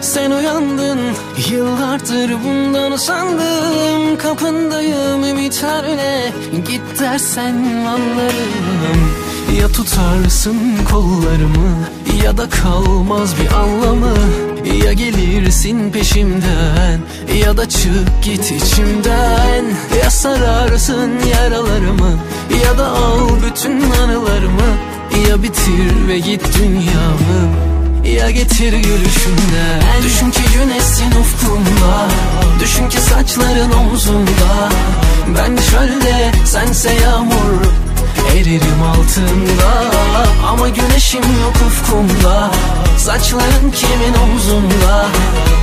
sen uyandın. Yıllardır bundan usandım. Kapındayım ümitlerle Git dersen anlarım. Ya tutarsın kollarımı Ya da kalmaz bir anlamı. Ya gelirsin peşimden Ya da çık git içimden. Ya sararsın yaralarımı Ya da al bütün anılarımı. Ya bitir ve git dünyamı getir gülüşünden Düşün ki güneşsin ufkumda Düşün ki saçların omzumda Ben çölde sense yağmur Eririm altında. Ama güneşim yok ufkumda. Saçların kimin omzunda?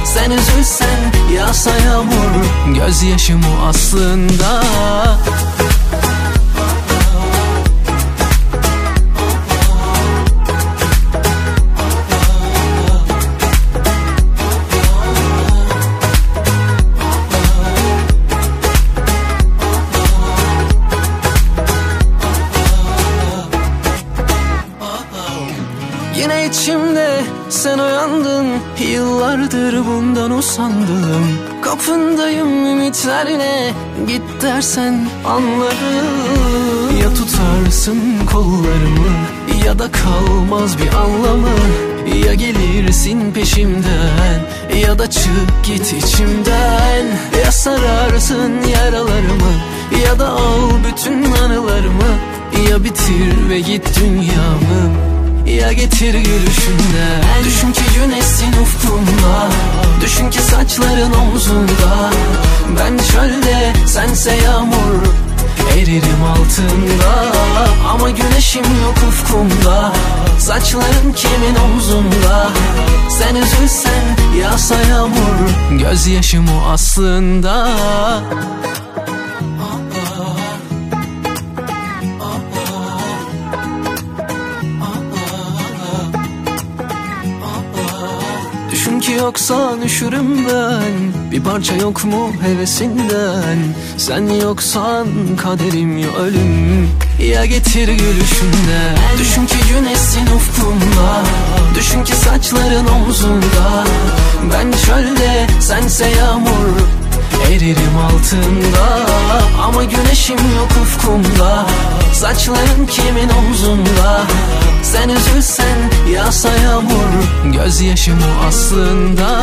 Sen üzülsen yağsa yağmur. Gözyaşım o aslında Yine içimde sen uyandın Yıllardır bundan usandım. Kapındayım ümitlerle Git dersen anlarım. Ya tutarsın kollarımı Ya da kalmaz bir anlamı. Ya gelirsin peşimden Ya da çık git içimden. Ya sararsın yaralarımı Ya da al bütün anılarımı. Ya bitir ve git dünyamı ya getir gülüşünden Düşün ki güneşsin ufkumda Düşün ki saçların omzunda. Ben çölde sense yağmur Eririm altında. Ama güneşim yok ufkumda. Saçların kimin omzunda? Sen üzülsen yağsa yağmur. Gözyaşım o aslında ki yoksan üşürüm ben. Bir parça yok mu hevesinden? Sen yoksan kaderim ya ölüm. Ya getir gülüşünden Düşün ki güneşsin ufkumda. Düşün ki saçların omzunda. Ben çölde sense yağmur Eririm altında. Ama güneşim yok ufkumda. Saçların kimin omzunda Sen üzülsen yağsa yağmur Gözyaşım o aslında